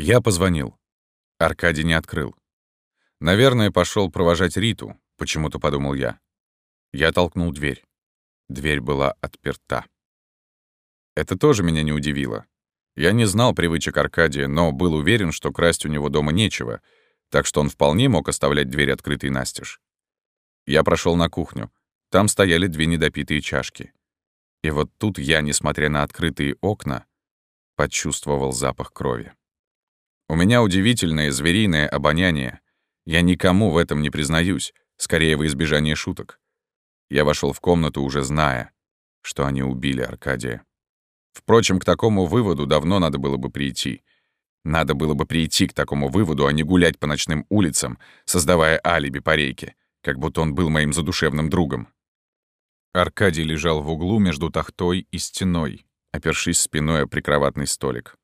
Я позвонил. Аркадий не открыл. Наверное, пошел провожать Риту, почему-то подумал я. Я толкнул дверь. Дверь была отперта. Это тоже меня не удивило. Я не знал привычек Аркадия, но был уверен, что красть у него дома нечего, так что он вполне мог оставлять дверь открытой настежь. Я прошел на кухню. Там стояли две недопитые чашки. И вот тут я, несмотря на открытые окна, почувствовал запах крови. У меня удивительное звериное обоняние. Я никому в этом не признаюсь, скорее во избежание шуток. Я вошел в комнату, уже зная, что они убили Аркадия. Впрочем, к такому выводу давно надо было бы прийти. Надо было бы прийти к такому выводу, а не гулять по ночным улицам, создавая алиби по рейке, как будто он был моим задушевным другом. Аркадий лежал в углу между тахтой и стеной, опершись спиной о прикроватный столик.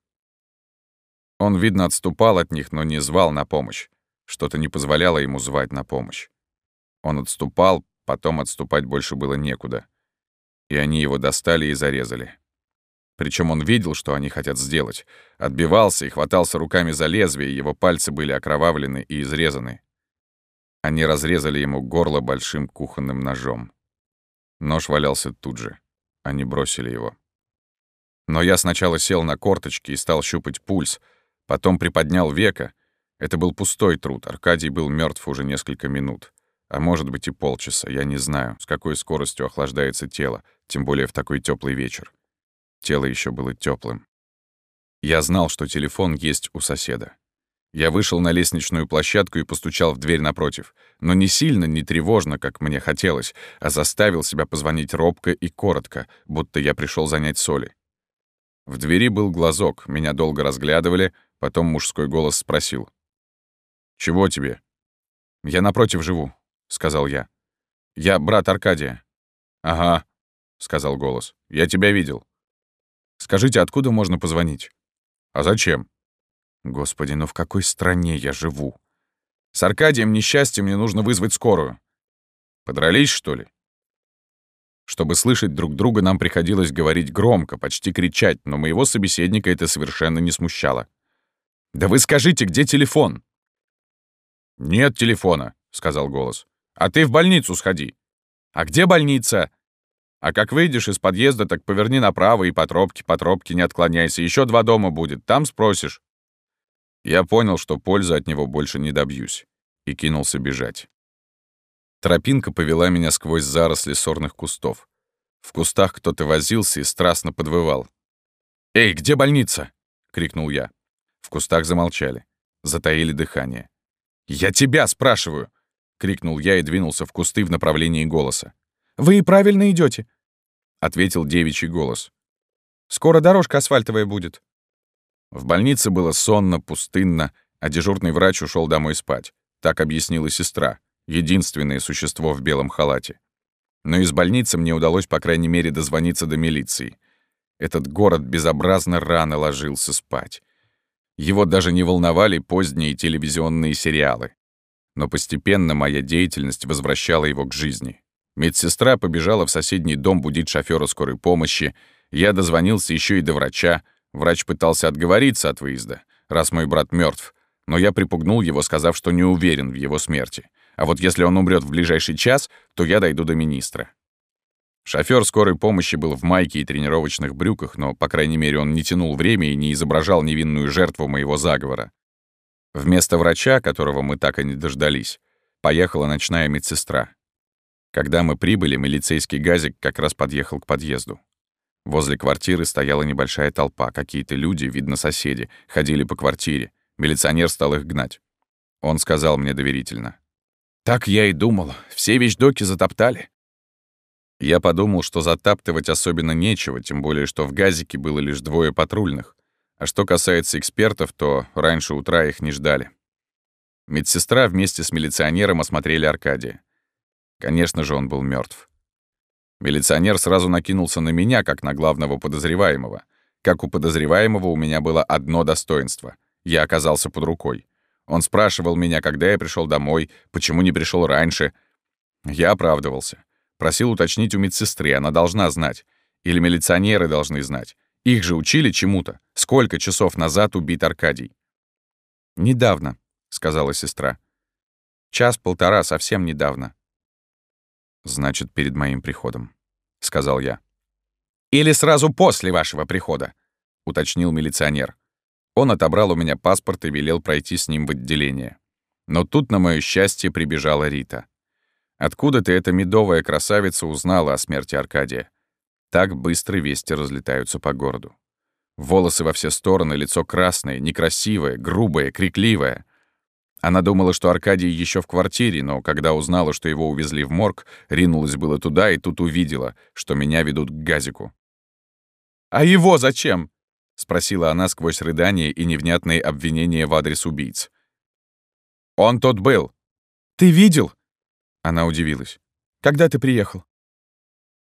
Он, видно, отступал от них, но не звал на помощь. Что-то не позволяло ему звать на помощь. Он отступал, потом отступать больше было некуда. И они его достали и зарезали. Причем он видел, что они хотят сделать. Отбивался и хватался руками за лезвие, его пальцы были окровавлены и изрезаны. Они разрезали ему горло большим кухонным ножом. Нож валялся тут же. Они бросили его. Но я сначала сел на корточки и стал щупать пульс — Потом приподнял века. Это был пустой труд. Аркадий был мертв уже несколько минут. А может быть и полчаса. Я не знаю, с какой скоростью охлаждается тело, тем более в такой теплый вечер. Тело еще было теплым. Я знал, что телефон есть у соседа. Я вышел на лестничную площадку и постучал в дверь напротив. Но не сильно, не тревожно, как мне хотелось, а заставил себя позвонить робко и коротко, будто я пришел занять соли. В двери был глазок, меня долго разглядывали, Потом мужской голос спросил. «Чего тебе?» «Я напротив живу», — сказал я. «Я брат Аркадия». «Ага», — сказал голос. «Я тебя видел». «Скажите, откуда можно позвонить?» «А зачем?» «Господи, ну в какой стране я живу?» «С Аркадием несчастьем мне нужно вызвать скорую». «Подрались, что ли?» Чтобы слышать друг друга, нам приходилось говорить громко, почти кричать, но моего собеседника это совершенно не смущало. «Да вы скажите, где телефон?» «Нет телефона», — сказал голос. «А ты в больницу сходи». «А где больница?» «А как выйдешь из подъезда, так поверни направо и по тропке, по тропке не отклоняйся. Еще два дома будет, там спросишь». Я понял, что пользы от него больше не добьюсь, и кинулся бежать. Тропинка повела меня сквозь заросли сорных кустов. В кустах кто-то возился и страстно подвывал. «Эй, где больница?» — крикнул я. В кустах замолчали, затаили дыхание. «Я тебя спрашиваю!» — крикнул я и двинулся в кусты в направлении голоса. «Вы и правильно идете, ответил девичий голос. «Скоро дорожка асфальтовая будет». В больнице было сонно, пустынно, а дежурный врач ушел домой спать. Так объяснила сестра, единственное существо в белом халате. Но из больницы мне удалось, по крайней мере, дозвониться до милиции. Этот город безобразно рано ложился спать. Его даже не волновали поздние телевизионные сериалы. Но постепенно моя деятельность возвращала его к жизни. Медсестра побежала в соседний дом будить шофера скорой помощи. Я дозвонился еще и до врача. Врач пытался отговориться от выезда, раз мой брат мертв, но я припугнул его, сказав, что не уверен в его смерти. А вот если он умрет в ближайший час, то я дойду до министра. Шофёр скорой помощи был в майке и тренировочных брюках, но, по крайней мере, он не тянул время и не изображал невинную жертву моего заговора. Вместо врача, которого мы так и не дождались, поехала ночная медсестра. Когда мы прибыли, милицейский газик как раз подъехал к подъезду. Возле квартиры стояла небольшая толпа, какие-то люди, видно, соседи, ходили по квартире. Милиционер стал их гнать. Он сказал мне доверительно. «Так я и думал. Все вещдоки затоптали. Я подумал, что затаптывать особенно нечего, тем более, что в газике было лишь двое патрульных. А что касается экспертов, то раньше утра их не ждали. Медсестра вместе с милиционером осмотрели Аркадия. Конечно же, он был мертв. Милиционер сразу накинулся на меня, как на главного подозреваемого. Как у подозреваемого у меня было одно достоинство. Я оказался под рукой. Он спрашивал меня, когда я пришел домой, почему не пришел раньше. Я оправдывался. Просил уточнить у медсестры, она должна знать. Или милиционеры должны знать. Их же учили чему-то. Сколько часов назад убит Аркадий? «Недавно», — сказала сестра. «Час-полтора, совсем недавно». «Значит, перед моим приходом», — сказал я. «Или сразу после вашего прихода», — уточнил милиционер. Он отобрал у меня паспорт и велел пройти с ним в отделение. Но тут, на моё счастье, прибежала Рита. Откуда-то эта медовая красавица узнала о смерти Аркадия. Так быстро вести разлетаются по городу. Волосы во все стороны, лицо красное, некрасивое, грубое, крикливое. Она думала, что Аркадий еще в квартире, но когда узнала, что его увезли в морг, ринулась было туда и тут увидела, что меня ведут к газику. «А его зачем?» — спросила она сквозь рыдания и невнятные обвинения в адрес убийц. «Он тут был». «Ты видел?» Она удивилась. «Когда ты приехал?»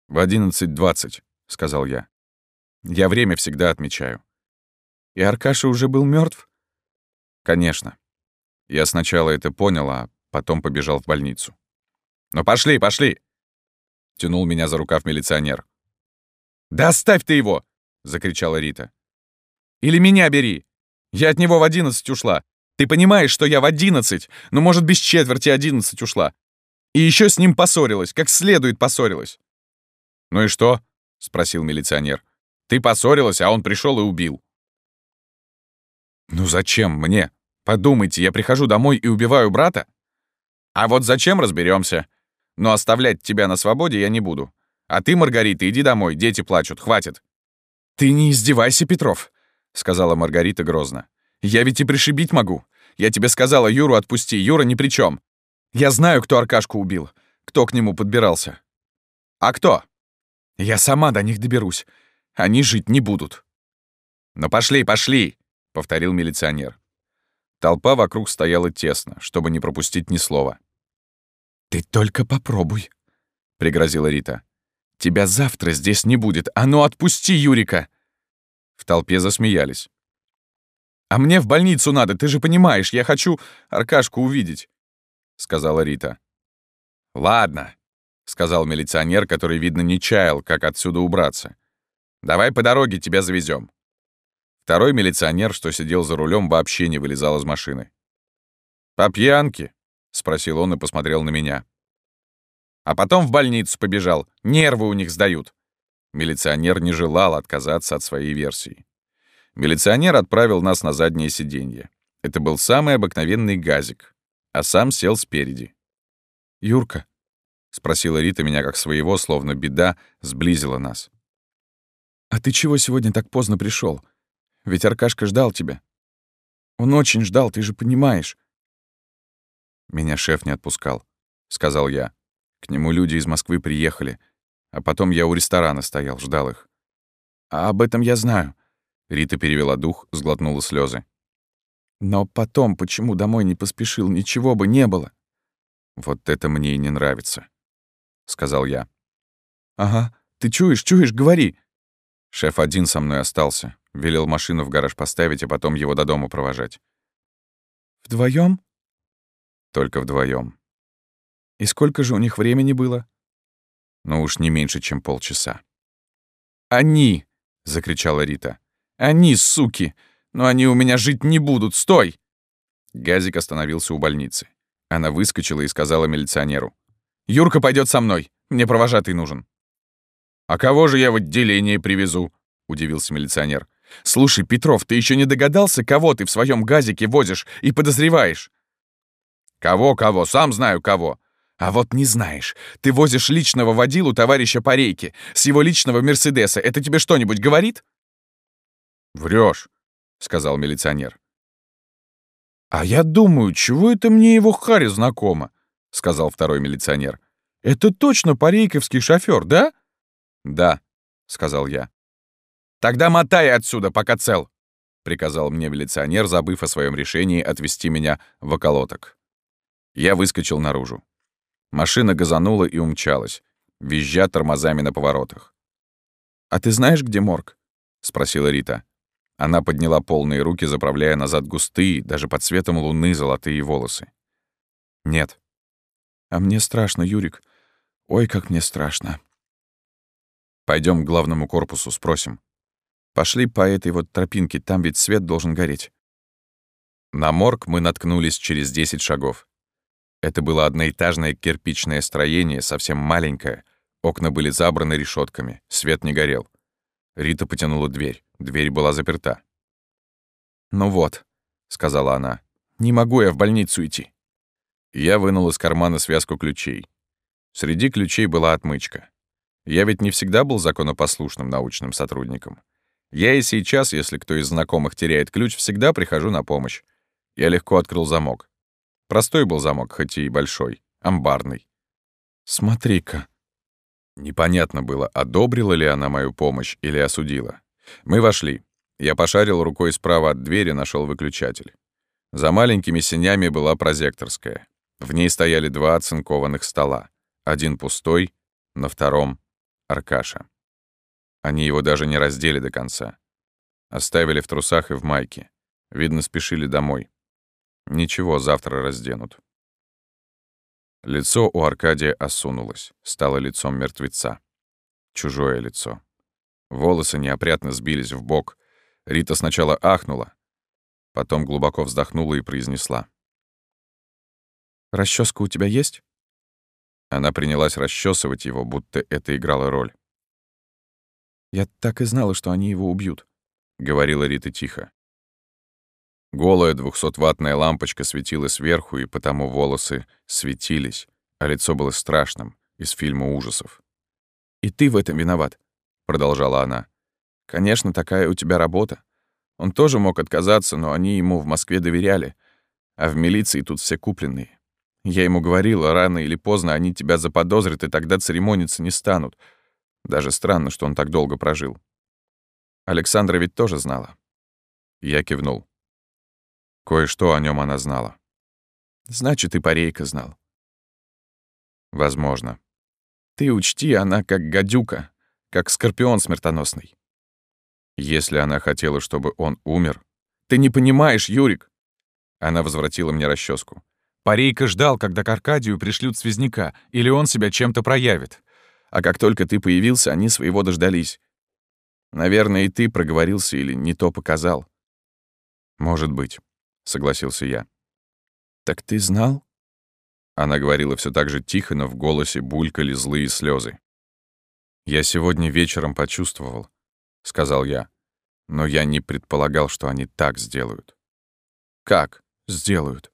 «В 11.20», — сказал я. «Я время всегда отмечаю». «И Аркаша уже был мертв? «Конечно. Я сначала это понял, а потом побежал в больницу». «Ну пошли, пошли!» — тянул меня за рукав милиционер. «Да оставь ты его!» — закричала Рита. Или меня бери. Я от него в одиннадцать ушла. Ты понимаешь, что я в одиннадцать, ну, может, без четверти одиннадцать ушла. И еще с ним поссорилась, как следует поссорилась». «Ну и что?» — спросил милиционер. «Ты поссорилась, а он пришел и убил». «Ну зачем мне? Подумайте, я прихожу домой и убиваю брата? А вот зачем, разберемся. Но оставлять тебя на свободе я не буду. А ты, Маргарита, иди домой, дети плачут, хватит». «Ты не издевайся, Петров. — сказала Маргарита грозно. «Я ведь и пришибить могу. Я тебе сказала, Юру отпусти, Юра ни при чем. Я знаю, кто Аркашку убил, кто к нему подбирался». «А кто?» «Я сама до них доберусь. Они жить не будут». «Ну пошли, пошли!» — повторил милиционер. Толпа вокруг стояла тесно, чтобы не пропустить ни слова. «Ты только попробуй», — пригрозила Рита. «Тебя завтра здесь не будет. А ну отпусти Юрика!» В толпе засмеялись. «А мне в больницу надо, ты же понимаешь, я хочу Аркашку увидеть», — сказала Рита. «Ладно», — сказал милиционер, который, видно, не чаял, как отсюда убраться. «Давай по дороге тебя завезем. Второй милиционер, что сидел за рулем, вообще не вылезал из машины. «По пьянке?» — спросил он и посмотрел на меня. А потом в больницу побежал. Нервы у них сдают. Милиционер не желал отказаться от своей версии. Милиционер отправил нас на заднее сиденье. Это был самый обыкновенный газик, а сам сел спереди. «Юрка», — спросила Рита меня как своего, словно беда сблизила нас. «А ты чего сегодня так поздно пришел? Ведь Аркашка ждал тебя. Он очень ждал, ты же понимаешь». «Меня шеф не отпускал», — сказал я. «К нему люди из Москвы приехали. А потом я у ресторана стоял, ждал их. А об этом я знаю. Рита перевела дух, сглотнула слезы. Но потом почему домой не поспешил, ничего бы не было. Вот это мне и не нравится, сказал я. Ага, ты чуешь, чуешь, говори. Шеф один со мной остался, велел машину в гараж поставить, а потом его до дома провожать. Вдвоем? Только вдвоем. И сколько же у них времени было? Но уж не меньше, чем полчаса. «Они!» — закричала Рита. «Они, суки! Но они у меня жить не будут! Стой!» Газик остановился у больницы. Она выскочила и сказала милиционеру. «Юрка пойдет со мной. Мне провожатый нужен». «А кого же я в отделение привезу?» — удивился милиционер. «Слушай, Петров, ты еще не догадался, кого ты в своем газике возишь и подозреваешь?» «Кого-кого? Сам знаю, кого. А вот не знаешь. Ты возишь личного водилу товарища по рейке с его личного Мерседеса. Это тебе что-нибудь говорит? Врешь, сказал милиционер. А я думаю, чего это мне его Харри знакомо, сказал второй милиционер. Это точно парейковский шофер, да? Да, сказал я. Тогда мотай отсюда, пока цел, приказал мне милиционер, забыв о своем решении отвезти меня в околоток. Я выскочил наружу. Машина газанула и умчалась, визжа тормозами на поворотах. «А ты знаешь, где морг?» — спросила Рита. Она подняла полные руки, заправляя назад густые, даже под светом луны, золотые волосы. «Нет». «А мне страшно, Юрик. Ой, как мне страшно». Пойдем к главному корпусу, спросим. Пошли по этой вот тропинке, там ведь свет должен гореть. На морг мы наткнулись через 10 шагов. Это было одноэтажное кирпичное строение, совсем маленькое. Окна были забраны решетками, свет не горел. Рита потянула дверь. Дверь была заперта. «Ну вот», — сказала она, — «не могу я в больницу идти». Я вынул из кармана связку ключей. Среди ключей была отмычка. Я ведь не всегда был законопослушным научным сотрудником. Я и сейчас, если кто из знакомых теряет ключ, всегда прихожу на помощь. Я легко открыл замок. Простой был замок, хоть и большой, амбарный. «Смотри-ка». Непонятно было, одобрила ли она мою помощь или осудила. Мы вошли. Я пошарил рукой справа от двери, нашел выключатель. За маленькими сенями была прозекторская. В ней стояли два оцинкованных стола. Один пустой, на втором — Аркаша. Они его даже не раздели до конца. Оставили в трусах и в майке. Видно, спешили домой. Ничего, завтра разденут. Лицо у Аркадия осунулось, стало лицом мертвеца. Чужое лицо. Волосы неопрятно сбились в бок. Рита сначала ахнула, потом глубоко вздохнула и произнесла. Расческа у тебя есть?» Она принялась расчесывать его, будто это играло роль. «Я так и знала, что они его убьют», — говорила Рита тихо. Голая двухсотваттная лампочка светила сверху, и потому волосы светились, а лицо было страшным, из фильма ужасов. «И ты в этом виноват», — продолжала она. «Конечно, такая у тебя работа. Он тоже мог отказаться, но они ему в Москве доверяли, а в милиции тут все купленные. Я ему говорила, рано или поздно они тебя заподозрят, и тогда церемониться не станут. Даже странно, что он так долго прожил. Александра ведь тоже знала. Я кивнул. Кое-что о нем она знала. Значит, и Парейка знал. Возможно. Ты учти, она как гадюка, как скорпион смертоносный. Если она хотела, чтобы он умер... Ты не понимаешь, Юрик. Она возвратила мне расческу. Парейка ждал, когда к Аркадию пришлют связняка, или он себя чем-то проявит. А как только ты появился, они своего дождались. Наверное, и ты проговорился или не то показал. Может быть согласился я. «Так ты знал?» Она говорила все так же тихо, но в голосе булькали злые слезы. «Я сегодня вечером почувствовал», — сказал я. «Но я не предполагал, что они так сделают». «Как сделают?»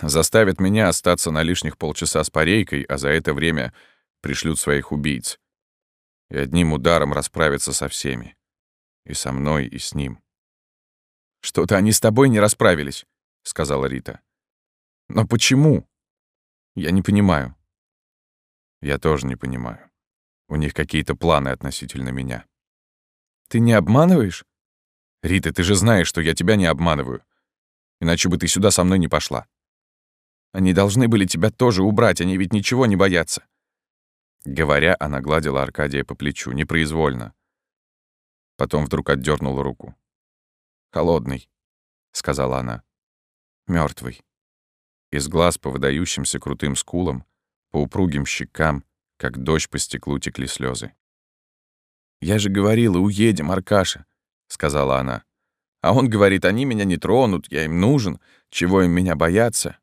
«Заставят меня остаться на лишних полчаса с парейкой, а за это время пришлют своих убийц. И одним ударом расправятся со всеми. И со мной, и с ним. «Что-то они с тобой не расправились», — сказала Рита. «Но почему?» «Я не понимаю». «Я тоже не понимаю. У них какие-то планы относительно меня». «Ты не обманываешь?» «Рита, ты же знаешь, что я тебя не обманываю. Иначе бы ты сюда со мной не пошла». «Они должны были тебя тоже убрать, они ведь ничего не боятся». Говоря, она гладила Аркадия по плечу, непроизвольно. Потом вдруг отдернула руку. «Холодный», — сказала она. Мертвый. Из глаз по выдающимся крутым скулам, по упругим щекам, как дождь по стеклу текли слезы. «Я же говорила, уедем, Аркаша», — сказала она. «А он говорит, они меня не тронут, я им нужен, чего им меня бояться?»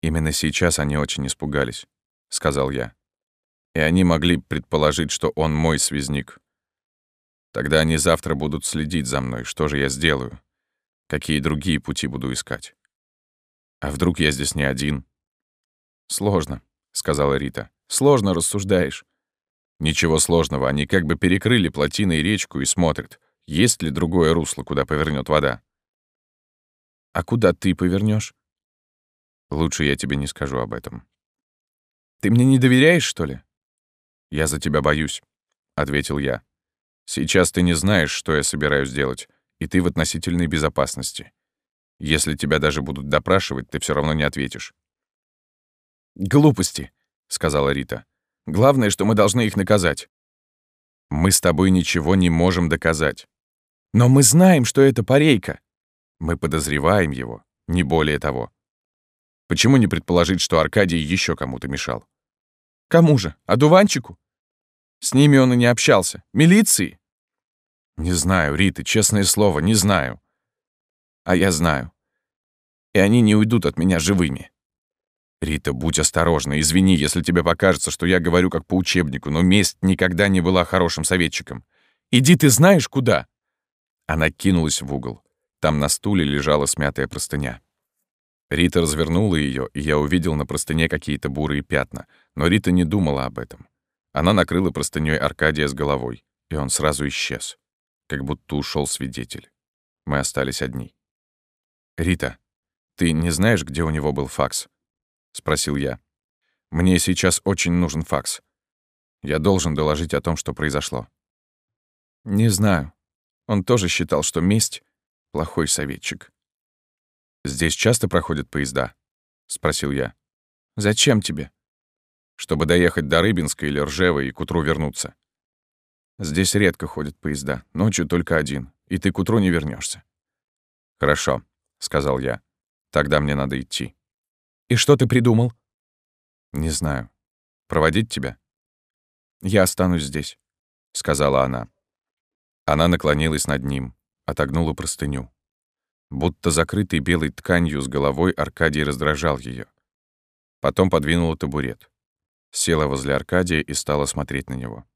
«Именно сейчас они очень испугались», — сказал я. «И они могли предположить, что он мой связник, Тогда они завтра будут следить за мной. Что же я сделаю? Какие другие пути буду искать? А вдруг я здесь не один? Сложно, сказала Рита. Сложно рассуждаешь. Ничего сложного, они как бы перекрыли плотиной речку и смотрят, есть ли другое русло, куда повернет вода. А куда ты повернешь? Лучше я тебе не скажу об этом. Ты мне не доверяешь, что ли? Я за тебя боюсь, ответил я. Сейчас ты не знаешь, что я собираюсь делать, и ты в относительной безопасности. Если тебя даже будут допрашивать, ты все равно не ответишь. «Глупости», — сказала Рита. «Главное, что мы должны их наказать». «Мы с тобой ничего не можем доказать». «Но мы знаем, что это парейка». «Мы подозреваем его, не более того». Почему не предположить, что Аркадий еще кому-то мешал? Кому же? Одуванчику? С ними он и не общался. Милиции? Не знаю, Рита, честное слово, не знаю. А я знаю. и они не уйдут от меня живыми. Рита, будь осторожна, извини, если тебе покажется, что я говорю как по учебнику, но месть никогда не была хорошим советчиком. Иди ты знаешь куда!» Она кинулась в угол. Там на стуле лежала смятая простыня. Рита развернула ее, и я увидел на простыне какие-то бурые пятна, но Рита не думала об этом. Она накрыла простыней Аркадия с головой, и он сразу исчез, как будто ушел свидетель. Мы остались одни. «Рита, ты не знаешь, где у него был факс?» — спросил я. «Мне сейчас очень нужен факс. Я должен доложить о том, что произошло». «Не знаю. Он тоже считал, что месть — плохой советчик». «Здесь часто проходят поезда?» — спросил я. «Зачем тебе?» «Чтобы доехать до Рыбинска или Ржева и к утру вернуться». «Здесь редко ходят поезда. Ночью только один, и ты к утру не вернешься. «Хорошо», — сказал я. «Тогда мне надо идти». «И что ты придумал?» «Не знаю. Проводить тебя?» «Я останусь здесь», — сказала она. Она наклонилась над ним, отогнула простыню. Будто закрытый белой тканью с головой Аркадий раздражал ее. Потом подвинула табурет. Села возле Аркадия и стала смотреть на него.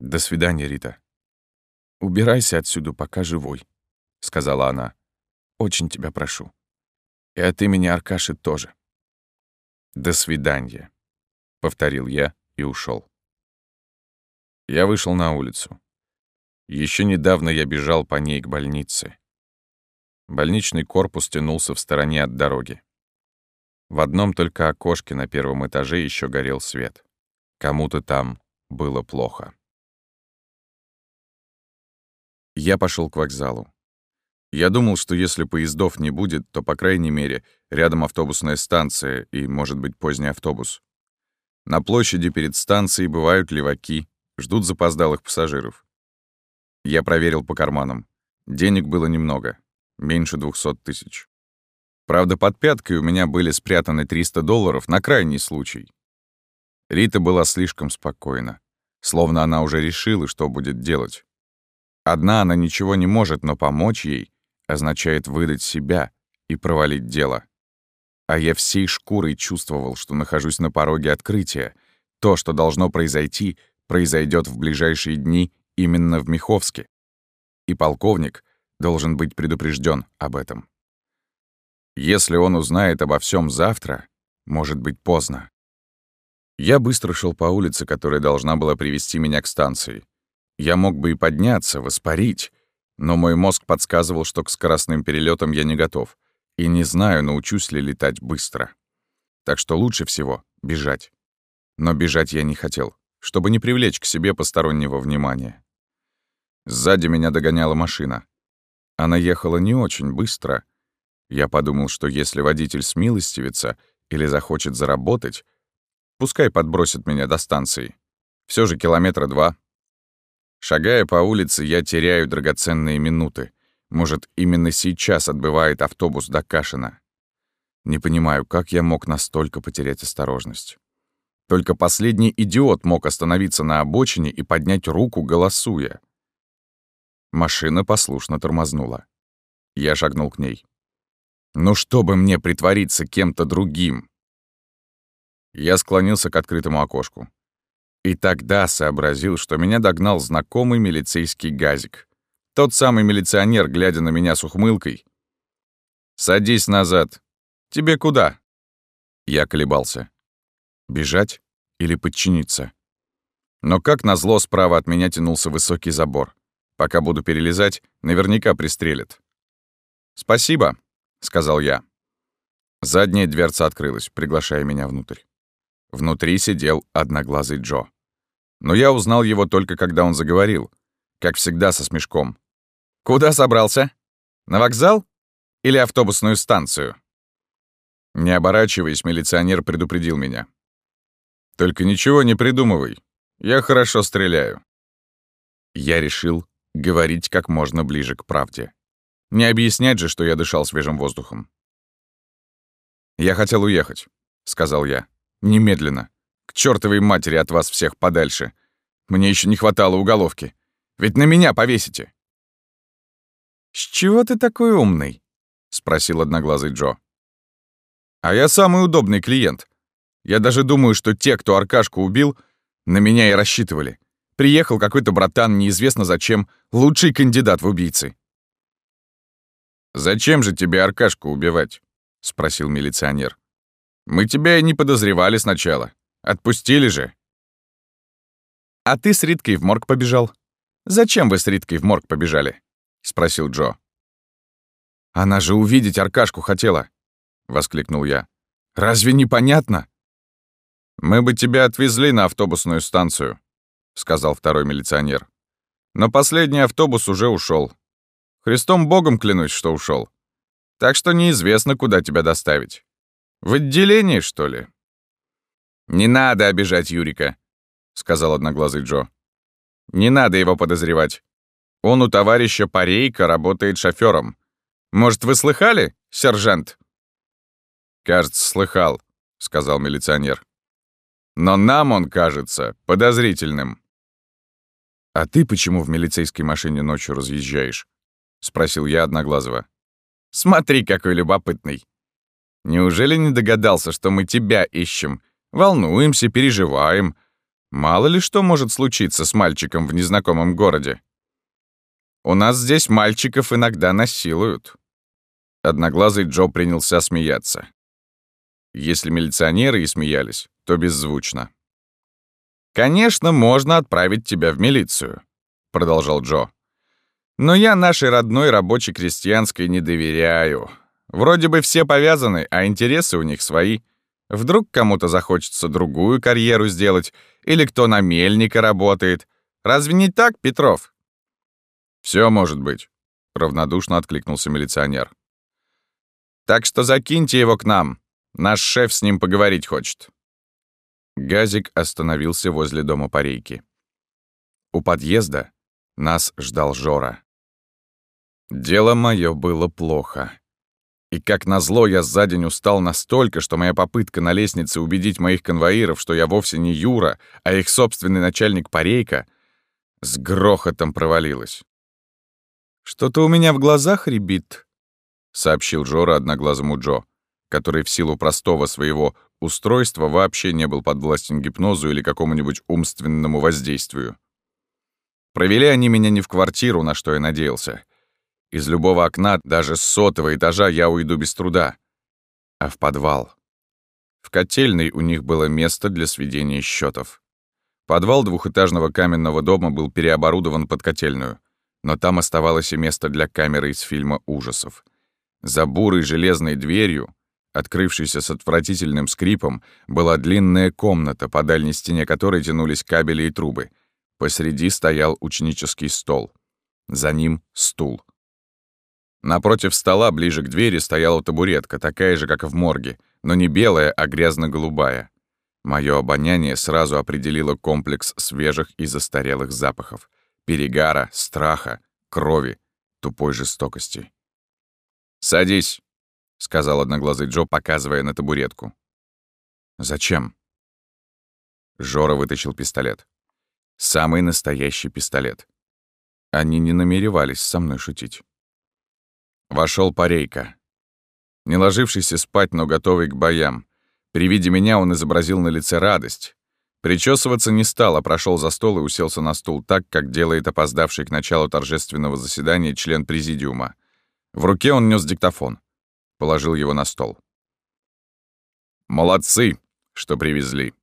«До свидания, Рита». «Убирайся отсюда, пока живой», — сказала она. «Очень тебя прошу». И от имени Аркаши тоже. «До свидания», — повторил я и ушел. Я вышел на улицу. Еще недавно я бежал по ней к больнице. Больничный корпус тянулся в стороне от дороги. В одном только окошке на первом этаже еще горел свет. Кому-то там было плохо. Я пошел к вокзалу. Я думал, что если поездов не будет, то, по крайней мере, рядом автобусная станция и, может быть, поздний автобус. На площади перед станцией бывают леваки, ждут запоздалых пассажиров. Я проверил по карманам. Денег было немного, меньше двухсот тысяч. Правда, под пяткой у меня были спрятаны 300 долларов на крайний случай. Рита была слишком спокойна, словно она уже решила, что будет делать. Одна она ничего не может, но помочь ей означает выдать себя и провалить дело. А я всей шкурой чувствовал, что нахожусь на пороге открытия. То, что должно произойти, произойдет в ближайшие дни именно в Миховске. И полковник должен быть предупрежден об этом. Если он узнает обо всем завтра, может быть поздно. Я быстро шел по улице, которая должна была привести меня к станции. Я мог бы и подняться, воспарить, но мой мозг подсказывал, что к скоростным перелетам я не готов, и не знаю, научусь ли летать быстро. Так что лучше всего бежать. Но бежать я не хотел, чтобы не привлечь к себе постороннего внимания. Сзади меня догоняла машина. Она ехала не очень быстро. Я подумал, что если водитель смилостивится или захочет заработать, пускай подбросит меня до станции. Все же километра два, Шагая по улице, я теряю драгоценные минуты. Может, именно сейчас отбывает автобус до Кашина. Не понимаю, как я мог настолько потерять осторожность. Только последний идиот мог остановиться на обочине и поднять руку, голосуя. Машина послушно тормознула. Я шагнул к ней. «Ну, чтобы мне притвориться кем-то другим?» Я склонился к открытому окошку. И тогда сообразил, что меня догнал знакомый милицейский газик. Тот самый милиционер, глядя на меня с ухмылкой. «Садись назад. Тебе куда?» Я колебался. Бежать или подчиниться? Но как назло справа от меня тянулся высокий забор. Пока буду перелезать, наверняка пристрелят. «Спасибо», — сказал я. Задняя дверца открылась, приглашая меня внутрь. Внутри сидел одноглазый Джо. Но я узнал его только когда он заговорил, как всегда со смешком. «Куда собрался? На вокзал? Или автобусную станцию?» Не оборачиваясь, милиционер предупредил меня. «Только ничего не придумывай. Я хорошо стреляю». Я решил говорить как можно ближе к правде. Не объяснять же, что я дышал свежим воздухом. «Я хотел уехать», — сказал я. «Немедленно. К чертовой матери от вас всех подальше. Мне еще не хватало уголовки. Ведь на меня повесите. «С чего ты такой умный?» — спросил одноглазый Джо. «А я самый удобный клиент. Я даже думаю, что те, кто Аркашку убил, на меня и рассчитывали. Приехал какой-то братан, неизвестно зачем, лучший кандидат в убийцы». «Зачем же тебе Аркашку убивать?» — спросил милиционер. «Мы тебя и не подозревали сначала. Отпустили же». «А ты с Риткой в морг побежал. Зачем вы с Риткой в морг побежали?» — спросил Джо. «Она же увидеть Аркашку хотела!» — воскликнул я. «Разве непонятно?» «Мы бы тебя отвезли на автобусную станцию», — сказал второй милиционер. «Но последний автобус уже ушел. Христом Богом клянусь, что ушел. Так что неизвестно, куда тебя доставить. В отделении, что ли?» «Не надо обижать Юрика», — сказал одноглазый Джо. «Не надо его подозревать. Он у товарища Парейка работает шофером. Может, вы слыхали, сержант?» «Кажется, слыхал», — сказал милиционер. «Но нам он кажется подозрительным». «А ты почему в милицейской машине ночью разъезжаешь?» — спросил я Одноглазого. «Смотри, какой любопытный. Неужели не догадался, что мы тебя ищем? Волнуемся, переживаем. Мало ли что может случиться с мальчиком в незнакомом городе. У нас здесь мальчиков иногда насилуют». Одноглазый Джо принялся смеяться. Если милиционеры и смеялись, то беззвучно. «Конечно, можно отправить тебя в милицию», — продолжал Джо. «Но я нашей родной рабочей крестьянской не доверяю. Вроде бы все повязаны, а интересы у них свои. Вдруг кому-то захочется другую карьеру сделать, или кто на мельника работает. Разве не так, Петров?» «Все может быть», — равнодушно откликнулся милиционер. Так что закиньте его к нам. Наш шеф с ним поговорить хочет». Газик остановился возле дома Парейки. У подъезда нас ждал Жора. Дело мое было плохо. И как назло, я за день устал настолько, что моя попытка на лестнице убедить моих конвоиров, что я вовсе не Юра, а их собственный начальник Парейка, с грохотом провалилась. «Что-то у меня в глазах рябит», сообщил Жора одноглазому Джо, который в силу простого своего устройства вообще не был подвластен гипнозу или какому-нибудь умственному воздействию. Провели они меня не в квартиру, на что я надеялся. Из любого окна, даже с сотого этажа, я уйду без труда. А в подвал. В котельной у них было место для сведения счетов. Подвал двухэтажного каменного дома был переоборудован под котельную, но там оставалось и место для камеры из фильма ужасов — за бурой железной дверью, открывшейся с отвратительным скрипом, была длинная комната, по дальней стене которой тянулись кабели и трубы. Посреди стоял ученический стол. За ним стул. Напротив стола, ближе к двери, стояла табуретка, такая же, как в морге, но не белая, а грязно-голубая. Моё обоняние сразу определило комплекс свежих и застарелых запахов. Перегара, страха, крови, тупой жестокости. «Садись», — сказал одноглазый Джо, показывая на табуретку. «Зачем?» Жора вытащил пистолет. Самый настоящий пистолет. Они не намеревались со мной шутить. Вошел парейка. Не ложившийся спать, но готовый к боям. При виде меня он изобразил на лице радость. Причесываться не стал, а прошел за стол и уселся на стул так, как делает опоздавший к началу торжественного заседания член президиума — в руке он нес диктофон. Положил его на стол. «Молодцы, что привезли».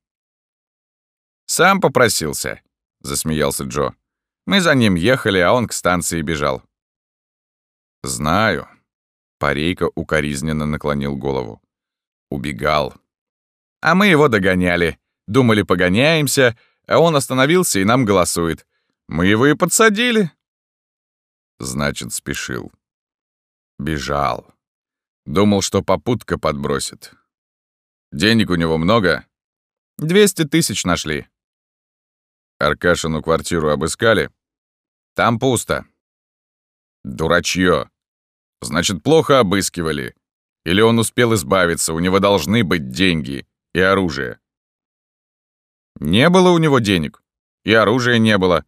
«Сам попросился», — засмеялся Джо. «Мы за ним ехали, а он к станции бежал». «Знаю». Парейка укоризненно наклонил голову. «Убегал». «А мы его догоняли. Думали, погоняемся, а он остановился и нам голосует. Мы его и подсадили». «Значит, спешил», Бежал. Думал, что попутка подбросит. Денег у него много? Двести тысяч нашли. Аркашину квартиру обыскали? Там пусто. Дурачье. Значит, плохо обыскивали. Или он успел избавиться, у него должны быть деньги и оружие. Не было у него денег. И оружия не было.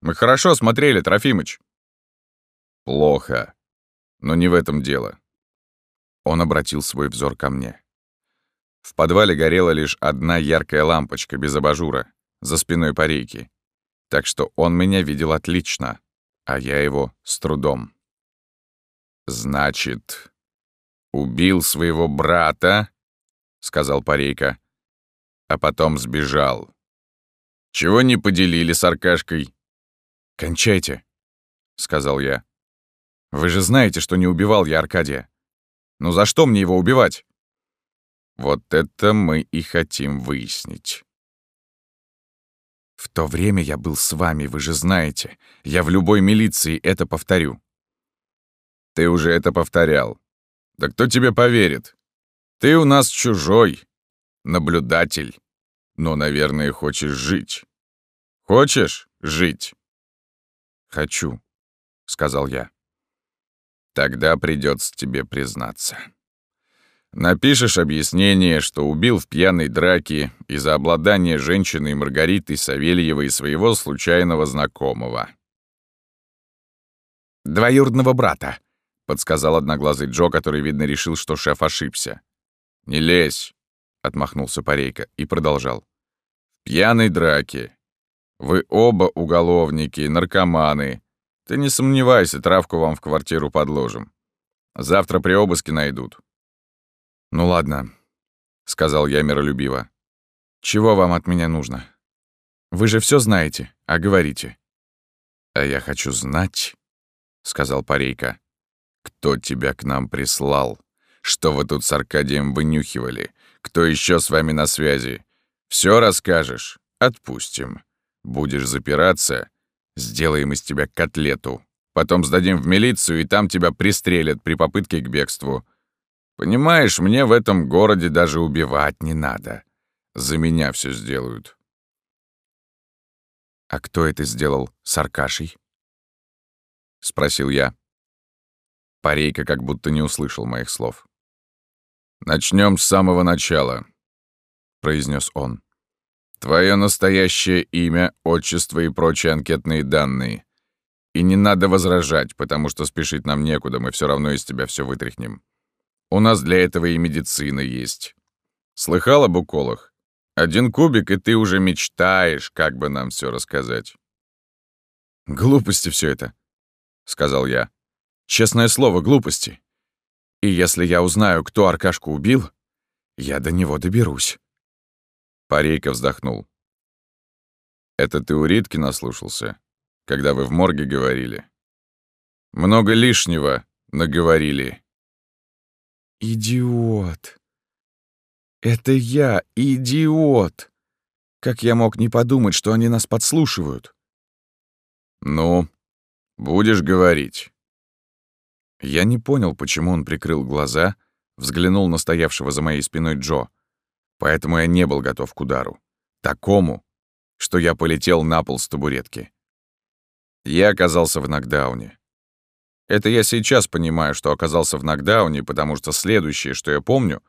Мы хорошо смотрели, Трофимыч. Плохо. Но не в этом дело. Он обратил свой взор ко мне. В подвале горела лишь одна яркая лампочка без абажура, за спиной парейки. Так что он меня видел отлично, а я его с трудом. «Значит, убил своего брата?» — сказал парейка. «А потом сбежал. Чего не поделили с Аркашкой?» «Кончайте», — сказал я. «Вы же знаете, что не убивал я Аркадия. Ну за что мне его убивать?» «Вот это мы и хотим выяснить». «В то время я был с вами, вы же знаете. Я в любой милиции это повторю». «Ты уже это повторял. Да кто тебе поверит? Ты у нас чужой, наблюдатель, но, наверное, хочешь жить. Хочешь жить?» «Хочу», — сказал я. «Тогда придется тебе признаться». Напишешь объяснение, что убил в пьяной драке из-за обладания женщиной Маргаритой Савельевой своего случайного знакомого. «Двоюродного брата», — подсказал одноглазый Джо, который, видно, решил, что шеф ошибся. «Не лезь», — отмахнулся Парейка и продолжал. «В пьяной драке. Вы оба уголовники, наркоманы. Ты не сомневайся, травку вам в квартиру подложим. Завтра при обыске найдут. «Ну ладно», — сказал я миролюбиво. «Чего вам от меня нужно? Вы же все знаете, а говорите». «А я хочу знать», — сказал Парейка, «кто тебя к нам прислал, что вы тут с Аркадием вынюхивали, кто еще с вами на связи. Все расскажешь, отпустим. Будешь запираться, сделаем из тебя котлету. Потом сдадим в милицию, и там тебя пристрелят при попытке к бегству. Понимаешь, мне в этом городе даже убивать не надо. За меня все сделают. «А кто это сделал с Аркашей?» — спросил я. Парейка как будто не услышал моих слов. Начнем с самого начала», — произнес он. «Твое настоящее имя, отчество и прочие анкетные данные. И не надо возражать, потому что спешить нам некуда, мы все равно из тебя все вытряхнем. У нас для этого и медицина есть. Слыхал об уколах? Один кубик, и ты уже мечтаешь, как бы нам все рассказать. «Глупости все это», — сказал я. «Честное слово, глупости. И если я узнаю, кто Аркашку убил, я до него доберусь». Парейка вздохнул. «Это ты у Ритки наслушался, когда вы в морге говорили? Много лишнего наговорили». Идиот. Это я, идиот. Как я мог не подумать, что они нас подслушивают? Ну, будешь говорить. Я не понял, почему он прикрыл глаза, взглянул на стоявшего за моей спиной Джо. Поэтому я не был готов к удару. Такому, что я полетел на пол с табуретки. Я оказался в нокдауне. Это я сейчас понимаю, что оказался в нокдауне, потому что следующее, что я помню,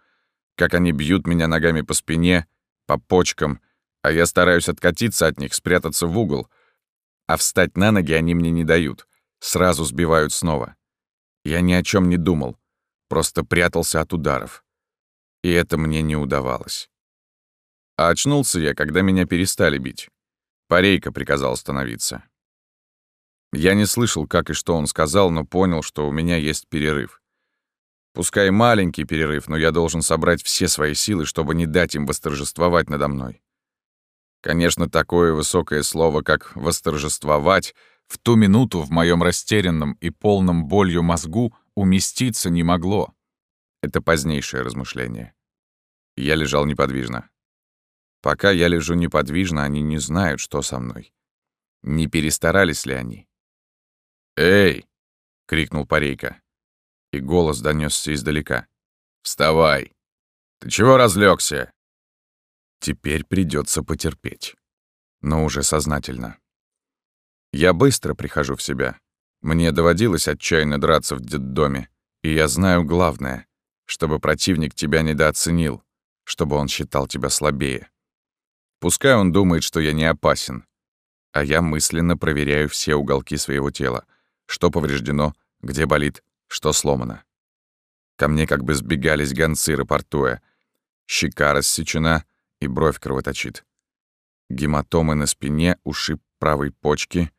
как они бьют меня ногами по спине, по почкам, а я стараюсь откатиться от них, спрятаться в угол. А встать на ноги они мне не дают. Сразу сбивают снова. Я ни о чем не думал, просто прятался от ударов. И это мне не удавалось. А очнулся я, когда меня перестали бить. Парейка приказал остановиться. Я не слышал, как и что он сказал, но понял, что у меня есть перерыв. Пускай маленький перерыв, но я должен собрать все свои силы, чтобы не дать им восторжествовать надо мной. Конечно, такое высокое слово, как «восторжествовать», в ту минуту в моем растерянном и полном болью мозгу уместиться не могло. Это позднейшее размышление. Я лежал неподвижно. Пока я лежу неподвижно, они не знают, что со мной. Не перестарались ли они? «Эй!» — крикнул Парейка. И голос донесся издалека. «Вставай! Ты чего разлегся? Теперь придется потерпеть. Но уже сознательно. Я быстро прихожу в себя. Мне доводилось отчаянно драться в детдоме. И я знаю главное, чтобы противник тебя недооценил, чтобы он считал тебя слабее. Пускай он думает, что я не опасен, а я мысленно проверяю все уголки своего тела — что повреждено, где болит, что сломано. Ко мне как бы сбегались гонцы, рапортуя. Щека рассечена и бровь кровоточит. Гематомы на спине, ушиб правой почки.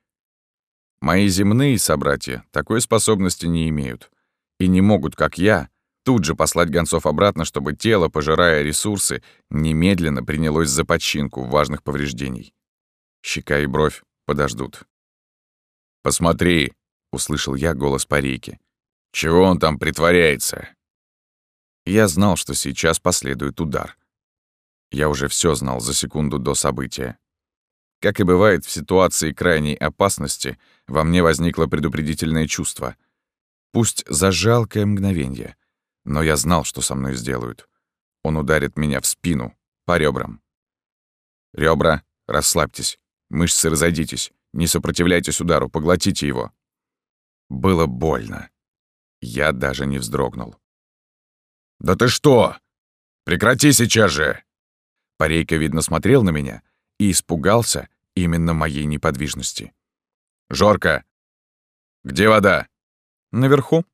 Мои земные собратья такой способности не имеют. И не могут, как я, тут же послать гонцов обратно, чтобы тело, пожирая ресурсы, немедленно принялось за починку важных повреждений. Щека и бровь подождут. «Посмотри!» — услышал я голос парейки. «Чего он там притворяется?» Я знал, что сейчас последует удар. Я уже все знал за секунду до события. Как и бывает в ситуации крайней опасности, во мне возникло предупредительное чувство. Пусть за жалкое мгновение, но я знал, что со мной сделают. Он ударит меня в спину, по ребрам. Ребра, расслабьтесь, мышцы разойдитесь, не сопротивляйтесь удару, поглотите его. Было больно. Я даже не вздрогнул. «Да ты что? Прекрати сейчас же!» Парейка, видно, смотрел на меня и испугался именно моей неподвижности. «Жорка! Где вода?» «Наверху».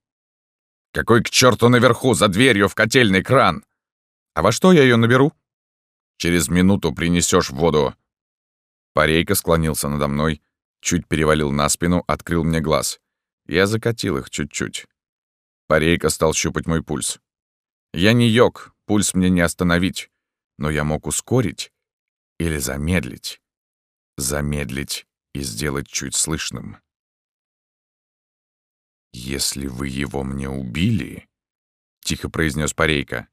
«Какой к черту наверху, за дверью в котельный кран?» «А во что я ее наберу?» «Через минуту принесешь воду». Парейка склонился надо мной, чуть перевалил на спину, открыл мне глаз. Я закатил их чуть-чуть. Парейка стал щупать мой пульс. Я не йог, пульс мне не остановить, но я мог ускорить или замедлить. Замедлить и сделать чуть слышным. «Если вы его мне убили», — тихо произнес Парейка,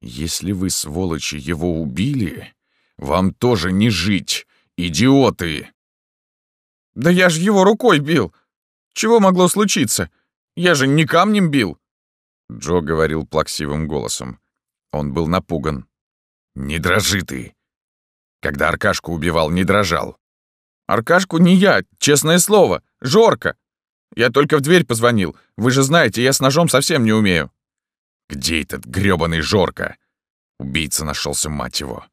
«если вы, сволочи, его убили, вам тоже не жить, идиоты!» «Да я же его рукой бил! Чего могло случиться? Я же не камнем бил!» Джо говорил плаксивым голосом. Он был напуган. «Не дрожи ты! Когда Аркашку убивал, не дрожал!» «Аркашку не я, честное слово! Жорка! Я только в дверь позвонил. Вы же знаете, я с ножом совсем не умею». «Где этот грёбаный Жорка?» Убийца нашелся, мать его.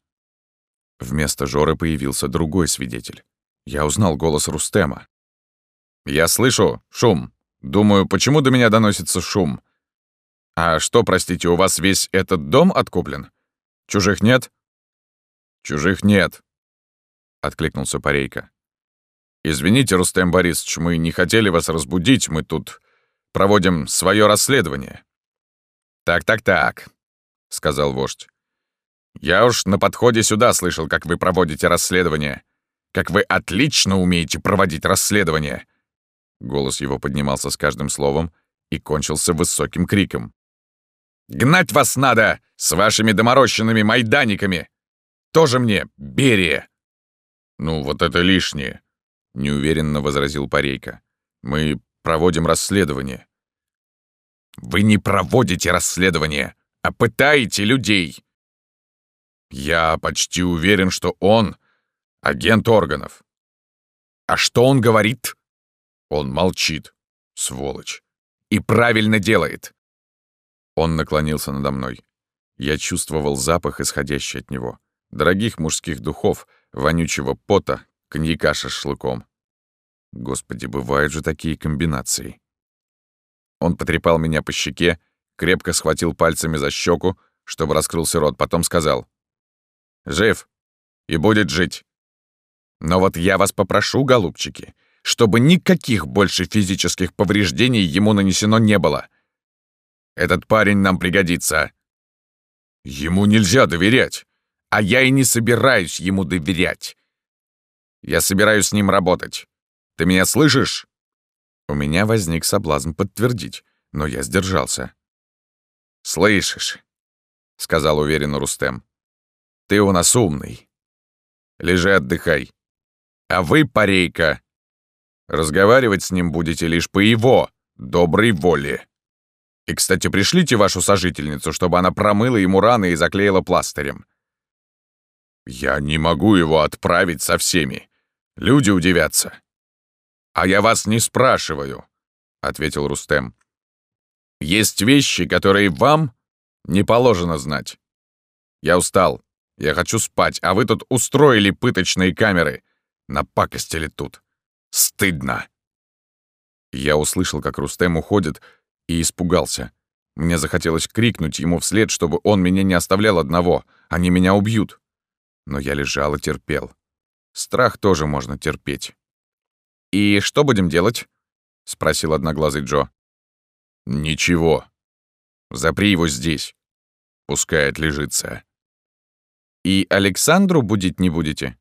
Вместо Жоры появился другой свидетель. Я узнал голос Рустема. «Я слышу шум. Думаю, почему до меня доносится шум? А что, простите, у вас весь этот дом откуплен? Чужих нет?» «Чужих нет», — откликнулся Парейка. «Извините, Рустем Борисович, мы не хотели вас разбудить, мы тут проводим свое расследование». «Так-так-так», — сказал вождь. «Я уж на подходе сюда слышал, как вы проводите расследование. Как вы отлично умеете проводить расследование!» Голос его поднимался с каждым словом и кончился высоким криком. «Гнать вас надо с вашими доморощенными майданиками! Тоже мне, Берия!» «Ну, вот это лишнее», — неуверенно возразил Парейка. «Мы проводим расследование». «Вы не проводите расследование, а пытаете людей!» «Я почти уверен, что он Агент органов. А что он говорит? Он молчит, сволочь. И правильно делает. Он наклонился надо мной. Я чувствовал запах, исходящий от него. Дорогих мужских духов, вонючего пота, коньяка шашлыком. Господи, бывают же такие комбинации. Он потрепал меня по щеке, крепко схватил пальцами за щеку, чтобы раскрылся рот, потом сказал. «Жив и будет жить. Но вот я вас попрошу, голубчики, чтобы никаких больше физических повреждений ему нанесено не было. Этот парень нам пригодится. Ему нельзя доверять, а я и не собираюсь ему доверять. Я собираюсь с ним работать. Ты меня слышишь? У меня возник соблазн подтвердить, но я сдержался. «Слышишь», — сказал уверенно Рустем. «Ты у нас умный. Лежи, отдыхай. А вы, парейка, разговаривать с ним будете лишь по его доброй воле. И, кстати, пришлите вашу сожительницу, чтобы она промыла ему раны и заклеила пластырем. Я не могу его отправить со всеми. Люди удивятся. А я вас не спрашиваю, — ответил Рустем. Есть вещи, которые вам не положено знать. Я устал. Я хочу спать, а вы тут устроили пыточные камеры — Напакостили тут. Стыдно. Я услышал, как Рустем уходит, и испугался. Мне захотелось крикнуть ему вслед, чтобы он меня не оставлял одного. Они меня убьют. Но я лежал и терпел. Страх тоже можно терпеть. «И что будем делать?» — спросил одноглазый Джо. «Ничего. Запри его здесь. Пускай отлежится». «И Александру будить не будете?»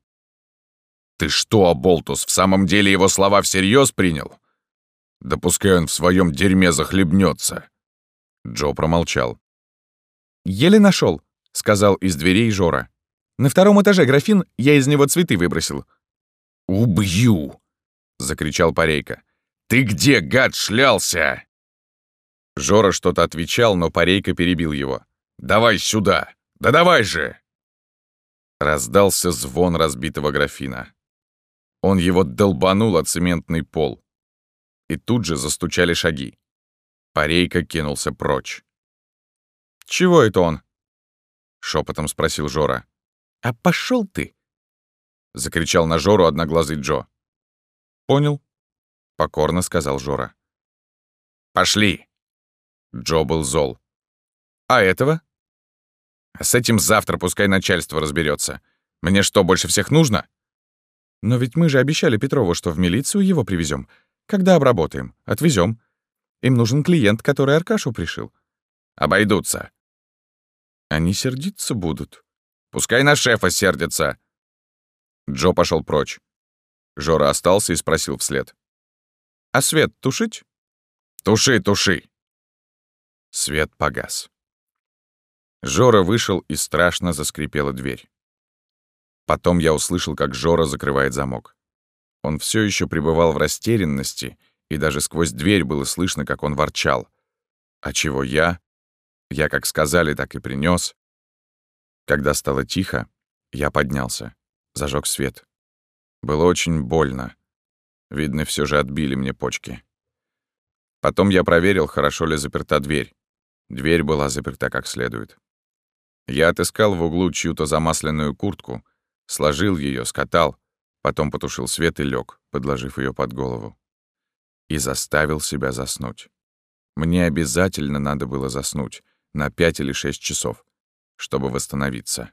«Ты что, Аболтус, в самом деле его слова всерьез принял? Да пускай он в своем дерьме захлебнется. Джо промолчал. «Еле нашел, сказал из дверей Жора. «На втором этаже графин, я из него цветы выбросил». «Убью!» — закричал Парейка. «Ты где, гад, шлялся?» Жора что-то отвечал, но Парейка перебил его. «Давай сюда! Да давай же!» Раздался звон разбитого графина. Он его долбанул о цементный пол. И тут же застучали шаги. Парейка кинулся прочь. «Чего это он?» — шепотом спросил Жора. «А пошел ты!» — закричал на Жору одноглазый Джо. «Понял», — покорно сказал Жора. «Пошли!» Джо был зол. «А этого?» «А с этим завтра пускай начальство разберется. Мне что, больше всех нужно?» «Но ведь мы же обещали Петрову, что в милицию его привезем. Когда обработаем, отвезем. Им нужен клиент, который Аркашу пришил. Обойдутся. Они сердиться будут. Пускай на шефа сердятся. Джо пошел прочь. Жора остался и спросил вслед. «А свет тушить?» «Туши, туши!» Свет погас. Жора вышел, и страшно заскрипела дверь. Потом я услышал, как Жора закрывает замок. Он все еще пребывал в растерянности и даже сквозь дверь было слышно, как он ворчал. А чего я? Я как сказали, так и принес. Когда стало тихо, я поднялся, зажег свет. Было очень больно. Видно, все же отбили мне почки. Потом я проверил, хорошо ли заперта дверь. Дверь была заперта как следует. Я отыскал в углу чью-то замасленную куртку, сложил ее, скатал, потом потушил свет и лег, подложив ее под голову и заставил себя заснуть. Мне обязательно надо было заснуть на пять или шесть часов, чтобы восстановиться.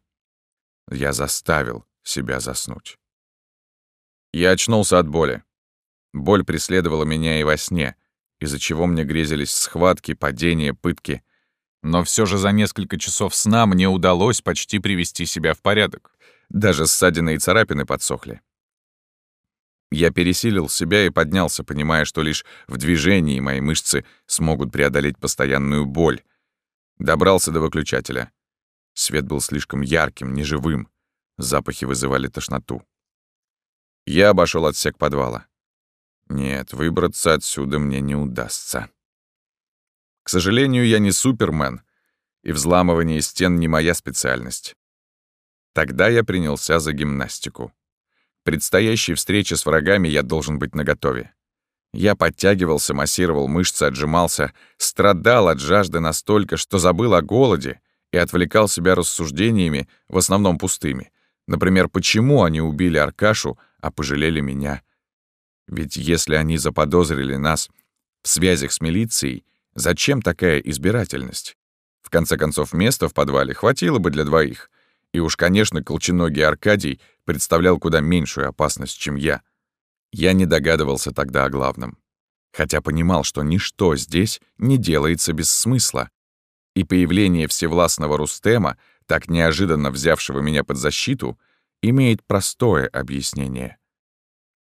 Я заставил себя заснуть. Я очнулся от боли. Боль преследовала меня и во сне, из-за чего мне грезились схватки, падения, пытки. Но все же за несколько часов сна мне удалось почти привести себя в порядок. Даже ссадины и царапины подсохли. Я пересилил себя и поднялся, понимая, что лишь в движении мои мышцы смогут преодолеть постоянную боль. Добрался до выключателя. Свет был слишком ярким, неживым. Запахи вызывали тошноту. Я обошел отсек подвала. Нет, выбраться отсюда мне не удастся. К сожалению, я не супермен, и взламывание стен не моя специальность. Тогда я принялся за гимнастику предстоящей встрече с врагами я должен быть наготове. Я подтягивался, массировал мышцы, отжимался, страдал от жажды настолько, что забыл о голоде и отвлекал себя рассуждениями, в основном пустыми. Например, почему они убили Аркашу, а пожалели меня? Ведь если они заподозрили нас в связях с милицией, зачем такая избирательность? В конце концов, места в подвале хватило бы для двоих. И уж, конечно, колченогий Аркадий представлял куда меньшую опасность, чем я. Я не догадывался тогда о главном. Хотя понимал, что ничто здесь не делается без смысла. И появление всевластного Рустема, так неожиданно взявшего меня под защиту, имеет простое объяснение.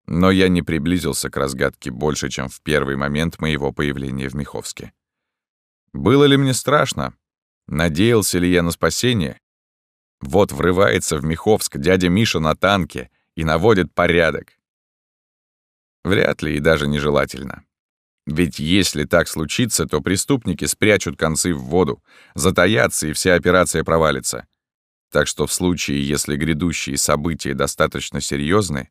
Но я не приблизился к разгадке больше, чем в первый момент моего появления в Миховске. Было ли мне страшно? Надеялся ли я на спасение? Вот врывается в Миховск дядя Миша на танке и наводит порядок. Вряд ли и даже нежелательно. Ведь если так случится, то преступники спрячут концы в воду, затаятся, и вся операция провалится. Так что в случае, если грядущие события достаточно серьезны,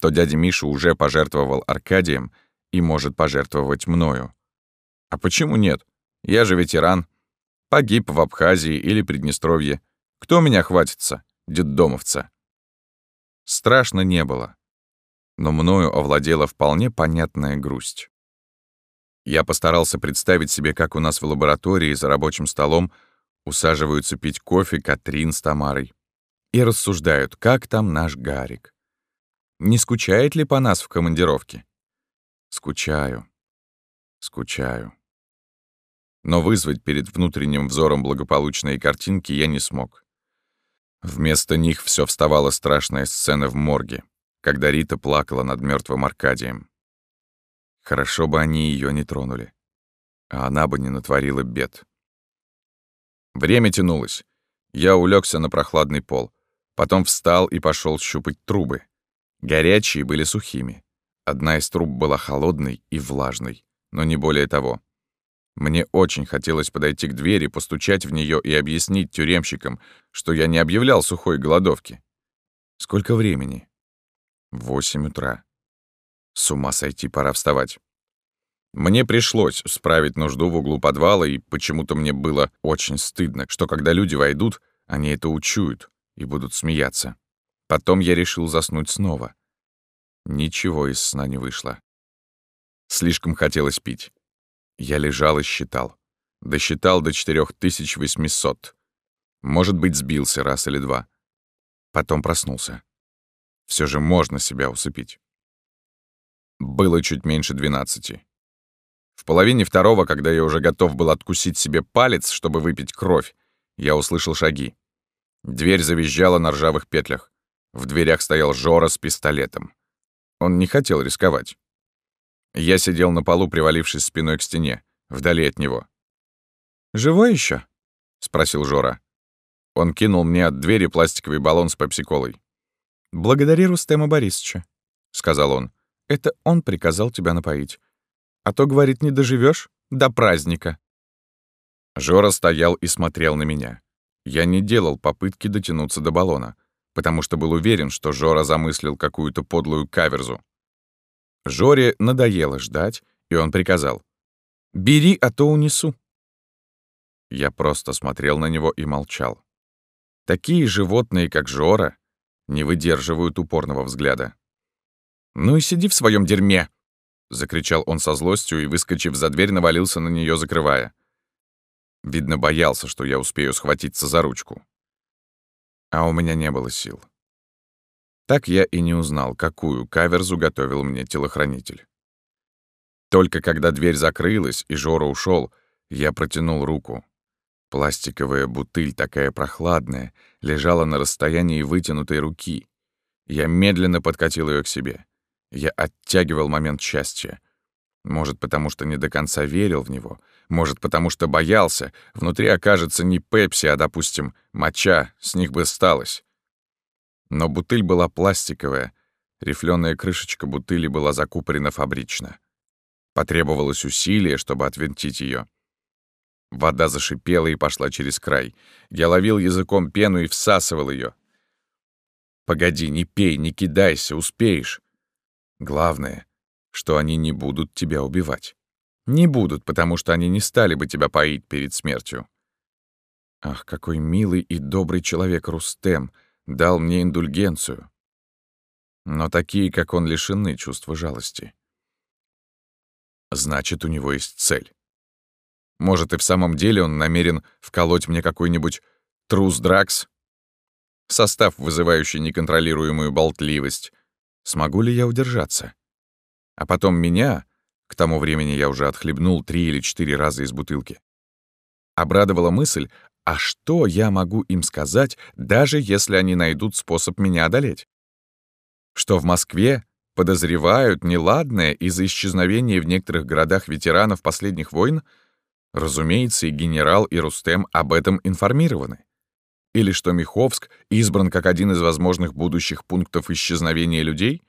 то дядя Миша уже пожертвовал Аркадием и может пожертвовать мною. А почему нет? Я же ветеран. Погиб в Абхазии или Приднестровье. Кто меня хватится, детдомовца? Страшно не было, но мною овладела вполне понятная грусть. Я постарался представить себе, как у нас в лаборатории за рабочим столом усаживаются пить кофе Катрин с Тамарой и рассуждают, как там наш Гарик. Не скучает ли по нас в командировке? Скучаю. Скучаю. Но вызвать перед внутренним взором благополучные картинки я не смог. Вместо них все вставала страшная сцена в морге, когда Рита плакала над мертвым Аркадием. Хорошо бы они ее не тронули, а она бы не натворила бед. Время тянулось. Я улегся на прохладный пол, потом встал и пошел щупать трубы. Горячие были сухими. Одна из труб была холодной и влажной, но не более того. Мне очень хотелось подойти к двери, постучать в нее и объяснить тюремщикам, что я не объявлял сухой голодовки. Сколько времени? Восемь утра. С ума сойти, пора вставать. Мне пришлось справить нужду в углу подвала, и почему-то мне было очень стыдно, что когда люди войдут, они это учуют и будут смеяться. Потом я решил заснуть снова. Ничего из сна не вышло. Слишком хотелось пить. Я лежал и считал. Досчитал до 4800. Может быть, сбился раз или два. Потом проснулся. Все же можно себя усыпить. Было чуть меньше двенадцати. В половине второго, когда я уже готов был откусить себе палец, чтобы выпить кровь, я услышал шаги. Дверь завизжала на ржавых петлях. В дверях стоял Жора с пистолетом. Он не хотел рисковать. Я сидел на полу, привалившись спиной к стене, вдали от него. «Живой еще? спросил Жора. Он кинул мне от двери пластиковый баллон с пепси-колой. «Благодари Рустема Борисовича», — сказал он. «Это он приказал тебя напоить. А то, говорит, не доживешь до праздника». Жора стоял и смотрел на меня. Я не делал попытки дотянуться до баллона, потому что был уверен, что Жора замыслил какую-то подлую каверзу. Жоре надоело ждать, и он приказал. «Бери, а то унесу». Я просто смотрел на него и молчал. Такие животные, как Жора, не выдерживают упорного взгляда. «Ну и сиди в своем дерьме!» — закричал он со злостью и, выскочив за дверь, навалился на нее, закрывая. Видно, боялся, что я успею схватиться за ручку. А у меня не было сил. Так я и не узнал, какую каверзу готовил мне телохранитель. Только когда дверь закрылась и Жора ушел, я протянул руку. Пластиковая бутыль, такая прохладная, лежала на расстоянии вытянутой руки. Я медленно подкатил ее к себе. Я оттягивал момент счастья. Может, потому что не до конца верил в него. Может, потому что боялся. Внутри окажется не пепси, а, допустим, моча. С них бы сталось. Но бутыль была пластиковая, рифленая крышечка бутыли была закупорена фабрично. Потребовалось усилие, чтобы отвинтить ее. Вода зашипела и пошла через край. Я ловил языком пену и всасывал ее. «Погоди, не пей, не кидайся, успеешь». Главное, что они не будут тебя убивать. Не будут, потому что они не стали бы тебя поить перед смертью. Ах, какой милый и добрый человек Рустем — дал мне индульгенцию. Но такие, как он, лишены чувства жалости. Значит, у него есть цель. Может, и в самом деле он намерен вколоть мне какой-нибудь трус-дракс? Состав, вызывающий неконтролируемую болтливость. Смогу ли я удержаться? А потом меня, к тому времени я уже отхлебнул три или четыре раза из бутылки, обрадовала мысль а что я могу им сказать, даже если они найдут способ меня одолеть? Что в Москве подозревают неладное из-за исчезновения в некоторых городах ветеранов последних войн? Разумеется, и генерал, и Рустем об этом информированы. Или что Миховск избран как один из возможных будущих пунктов исчезновения людей?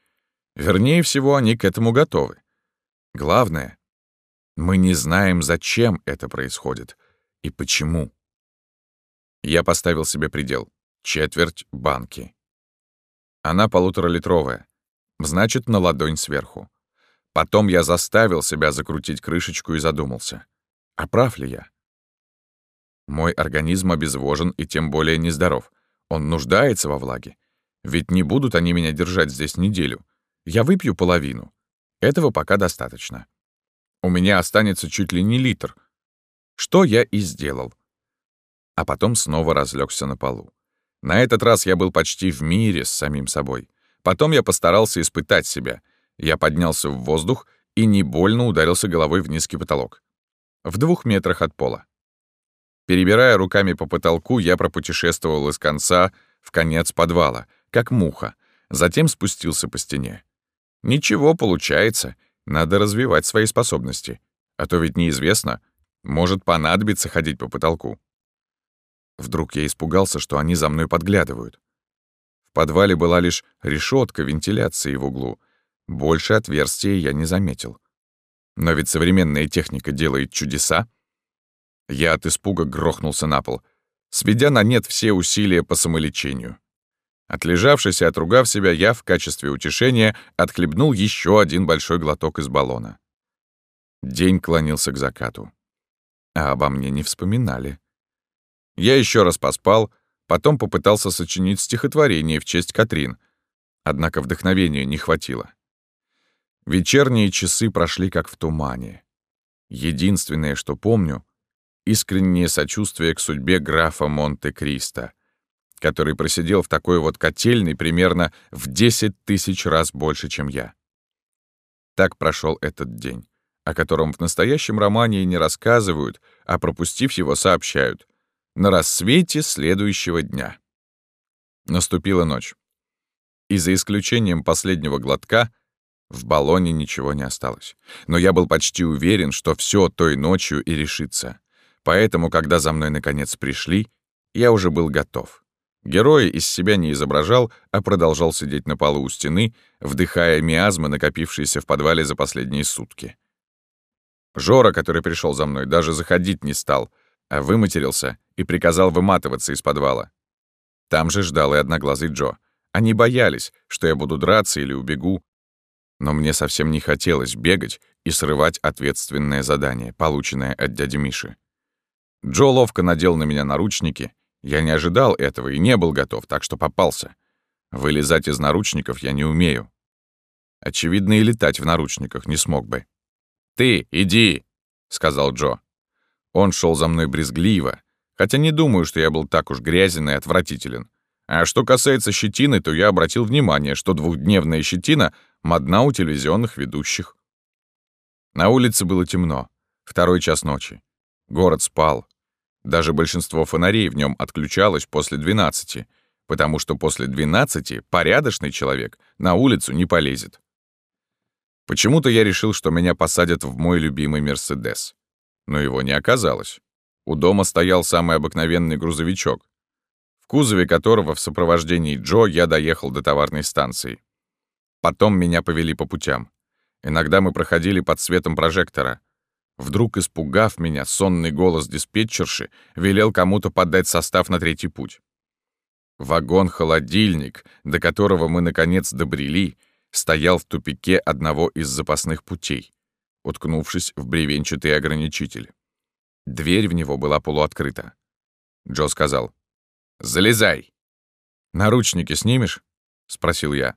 Вернее всего, они к этому готовы. Главное, мы не знаем, зачем это происходит и почему. Я поставил себе предел — четверть банки. Она полуторалитровая, значит, на ладонь сверху. Потом я заставил себя закрутить крышечку и задумался. А прав ли я? Мой организм обезвожен и тем более нездоров. Он нуждается во влаге. Ведь не будут они меня держать здесь неделю. Я выпью половину. Этого пока достаточно. У меня останется чуть ли не литр. Что я и сделал. А потом снова разлегся на полу. На этот раз я был почти в мире с самим собой. Потом я постарался испытать себя. Я поднялся в воздух и не больно ударился головой в низкий потолок. В двух метрах от пола. Перебирая руками по потолку, я пропутешествовал из конца в конец подвала, как муха, затем спустился по стене. Ничего, получается, надо развивать свои способности, а то ведь неизвестно, может понадобиться ходить по потолку. Вдруг я испугался, что они за мной подглядывают. В подвале была лишь решетка вентиляции в углу. Больше отверстия я не заметил. Но ведь современная техника делает чудеса. Я от испуга грохнулся на пол, сведя на нет все усилия по самолечению. Отлежавшись и отругав себя, я в качестве утешения отхлебнул еще один большой глоток из баллона. День клонился к закату. А обо мне не вспоминали. Я еще раз поспал, потом попытался сочинить стихотворение в честь Катрин, однако вдохновения не хватило. Вечерние часы прошли как в тумане. Единственное, что помню — искреннее сочувствие к судьбе графа Монте-Кристо, который просидел в такой вот котельной примерно в 10 тысяч раз больше, чем я. Так прошел этот день, о котором в настоящем романе и не рассказывают, а пропустив его, сообщают на рассвете следующего дня. Наступила ночь. И за исключением последнего глотка в баллоне ничего не осталось. Но я был почти уверен, что все той ночью и решится. Поэтому, когда за мной наконец пришли, я уже был готов. Героя из себя не изображал, а продолжал сидеть на полу у стены, вдыхая миазмы, накопившиеся в подвале за последние сутки. Жора, который пришел за мной, даже заходить не стал, а выматерился и приказал выматываться из подвала. Там же ждал и одноглазый Джо. Они боялись, что я буду драться или убегу, но мне совсем не хотелось бегать и срывать ответственное задание, полученное от дяди Миши. Джо ловко надел на меня наручники. Я не ожидал этого и не был готов, так что попался. Вылезать из наручников я не умею. Очевидно, и летать в наручниках не смог бы. «Ты, иди!» — сказал Джо. Он шел за мной брезгливо, хотя не думаю, что я был так уж грязен и отвратителен. А что касается щетины, то я обратил внимание, что двухдневная щетина модна у телевизионных ведущих. На улице было темно, второй час ночи. Город спал. Даже большинство фонарей в нем отключалось после 12, потому что после 12 порядочный человек на улицу не полезет. Почему-то я решил, что меня посадят в мой любимый «Мерседес» но его не оказалось. У дома стоял самый обыкновенный грузовичок, в кузове которого в сопровождении Джо я доехал до товарной станции. Потом меня повели по путям. Иногда мы проходили под светом прожектора. Вдруг, испугав меня, сонный голос диспетчерши велел кому-то подать состав на третий путь. Вагон-холодильник, до которого мы, наконец, добрели, стоял в тупике одного из запасных путей уткнувшись в бревенчатый ограничитель. Дверь в него была полуоткрыта. Джо сказал, «Залезай!» «Наручники снимешь?» — спросил я.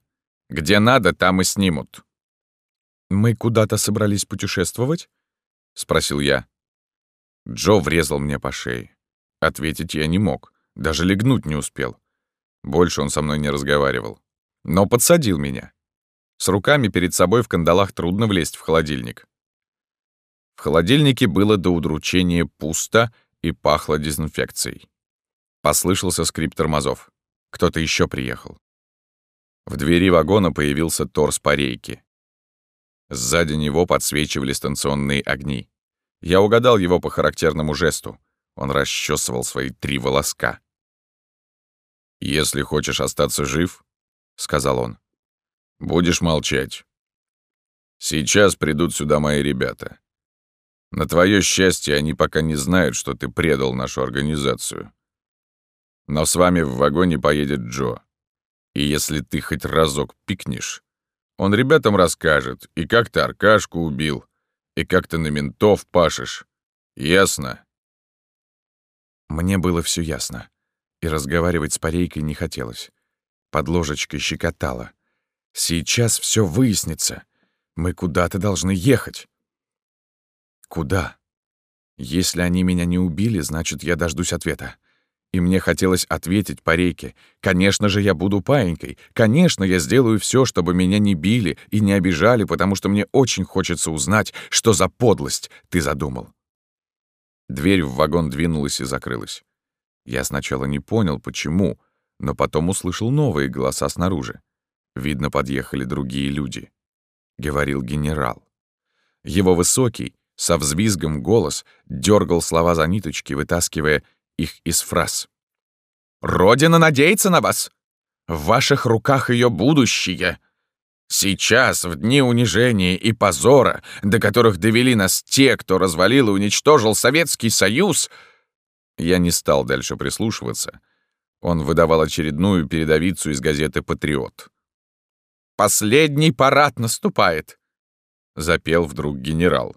«Где надо, там и снимут». «Мы куда-то собрались путешествовать?» — спросил я. Джо врезал мне по шее. Ответить я не мог, даже легнуть не успел. Больше он со мной не разговаривал. Но подсадил меня. С руками перед собой в кандалах трудно влезть в холодильник. В холодильнике было до удручения пусто и пахло дезинфекцией. Послышался скрип тормозов. Кто-то еще приехал. В двери вагона появился торс парейки. Сзади него подсвечивали станционные огни. Я угадал его по характерному жесту. Он расчесывал свои три волоска. «Если хочешь остаться жив, — сказал он, — будешь молчать. Сейчас придут сюда мои ребята. На твое счастье, они пока не знают, что ты предал нашу организацию. Но с вами в вагоне поедет Джо. И если ты хоть разок пикнешь, он ребятам расскажет, и как ты Аркашку убил, и как ты на ментов пашешь. Ясно?» Мне было все ясно, и разговаривать с парейкой не хотелось. Под ложечкой щекотало. «Сейчас все выяснится. Мы куда-то должны ехать». Куда? Если они меня не убили, значит, я дождусь ответа. И мне хотелось ответить по рейке. Конечно же, я буду паинькой. Конечно, я сделаю все, чтобы меня не били и не обижали, потому что мне очень хочется узнать, что за подлость ты задумал. Дверь в вагон двинулась и закрылась. Я сначала не понял, почему, но потом услышал новые голоса снаружи. Видно, подъехали другие люди. Говорил генерал. Его высокий, со взвизгом голос дергал слова за ниточки, вытаскивая их из фраз. «Родина надеется на вас! В ваших руках ее будущее! Сейчас, в дни унижения и позора, до которых довели нас те, кто развалил и уничтожил Советский Союз...» Я не стал дальше прислушиваться. Он выдавал очередную передовицу из газеты «Патриот». «Последний парад наступает!» — запел вдруг генерал.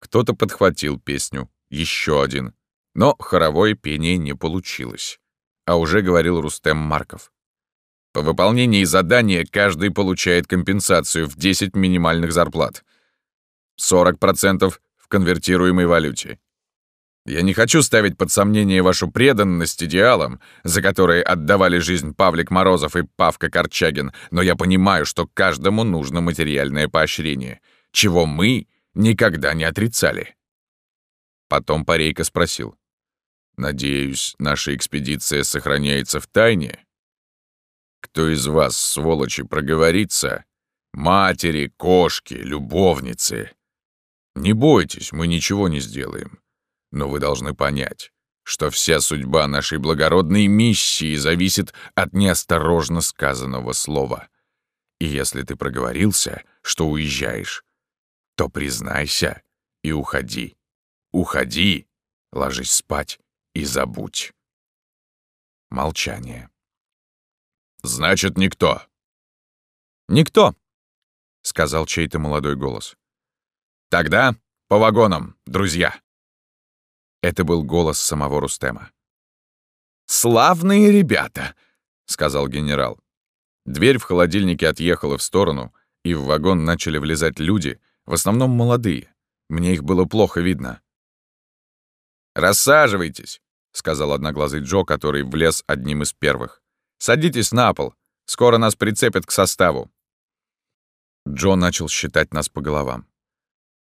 Кто-то подхватил песню, еще один. Но хоровое пение не получилось. А уже говорил Рустем Марков. По выполнении задания каждый получает компенсацию в 10 минимальных зарплат. 40% в конвертируемой валюте. Я не хочу ставить под сомнение вашу преданность идеалам, за которые отдавали жизнь Павлик Морозов и Павка Корчагин, но я понимаю, что каждому нужно материальное поощрение, чего мы никогда не отрицали. Потом Парейка спросил. Надеюсь, наша экспедиция сохраняется в тайне? Кто из вас, сволочи, проговорится? Матери, кошки, любовницы. Не бойтесь, мы ничего не сделаем. Но вы должны понять, что вся судьба нашей благородной миссии зависит от неосторожно сказанного слова. И если ты проговорился, что уезжаешь, то признайся и уходи. Уходи, ложись спать и забудь. Молчание. «Значит, никто». «Никто», — сказал чей-то молодой голос. «Тогда по вагонам, друзья». Это был голос самого Рустема. «Славные ребята», — сказал генерал. Дверь в холодильнике отъехала в сторону, и в вагон начали влезать люди, в основном молодые. Мне их было плохо видно. «Рассаживайтесь», — сказал одноглазый Джо, который влез одним из первых. «Садитесь на пол. Скоро нас прицепят к составу». Джо начал считать нас по головам.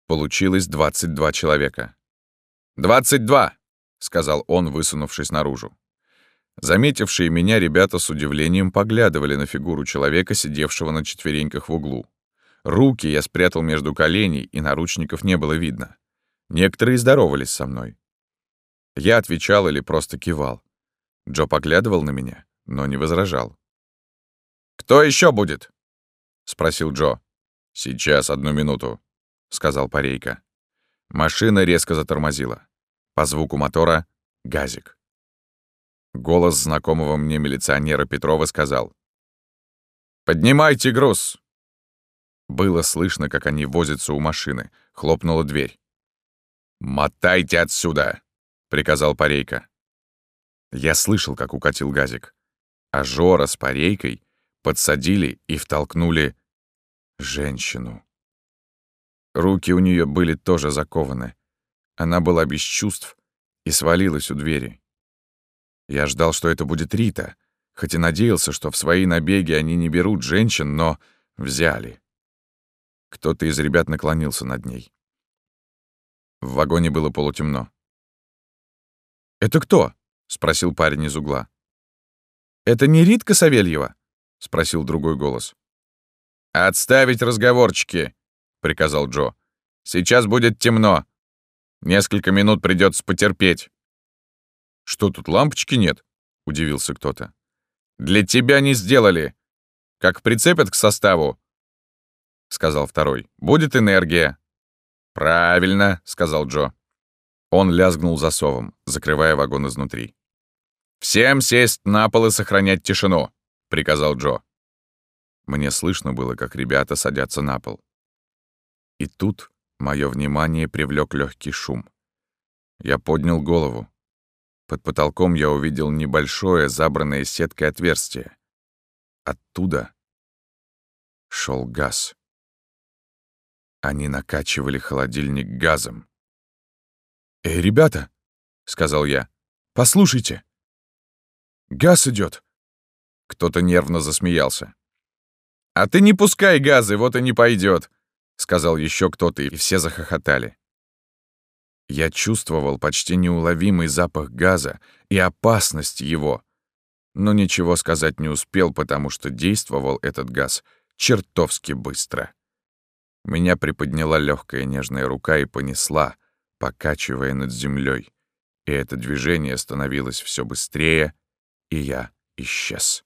Получилось 22 человека. «Двадцать два!» — сказал он, высунувшись наружу. Заметившие меня ребята с удивлением поглядывали на фигуру человека, сидевшего на четвереньках в углу. Руки я спрятал между коленей, и наручников не было видно. Некоторые здоровались со мной. Я отвечал или просто кивал. Джо поглядывал на меня, но не возражал. «Кто еще будет?» — спросил Джо. «Сейчас, одну минуту», — сказал Парейка. Машина резко затормозила. По звуку мотора — газик. Голос знакомого мне милиционера Петрова сказал. «Поднимайте груз!» Было слышно, как они возятся у машины. Хлопнула дверь. «Мотайте отсюда!» — приказал Парейка. Я слышал, как укатил газик. А Жора с Парейкой подсадили и втолкнули женщину. Руки у нее были тоже закованы. Она была без чувств и свалилась у двери. Я ждал, что это будет Рита, хоть и надеялся, что в свои набеги они не берут женщин, но взяли. Кто-то из ребят наклонился над ней. В вагоне было полутемно. «Это кто?» — спросил парень из угла. «Это не Ритка Савельева?» — спросил другой голос. «Отставить разговорчики!» — приказал Джо. «Сейчас будет темно. Несколько минут придется потерпеть». «Что тут, лампочки нет?» — удивился кто-то. «Для тебя не сделали. Как прицепят к составу?» — сказал второй. «Будет энергия». «Правильно», — сказал Джо. Он лязгнул засовом, закрывая вагон изнутри. «Всем сесть на пол и сохранять тишину», — приказал Джо. Мне слышно было, как ребята садятся на пол. И тут мое внимание привлек легкий шум. Я поднял голову. Под потолком я увидел небольшое, забранное сеткой отверстие. Оттуда шел газ. Они накачивали холодильник газом. «Эй, ребята!» — сказал я. «Послушайте! Газ идет. Кто-то нервно засмеялся. «А ты не пускай газы, вот и не пойдет, сказал еще кто-то, и все захохотали. Я чувствовал почти неуловимый запах газа и опасность его, но ничего сказать не успел, потому что действовал этот газ чертовски быстро. Меня приподняла легкая нежная рука и понесла, покачивая над землей, и это движение становилось все быстрее, и я исчез.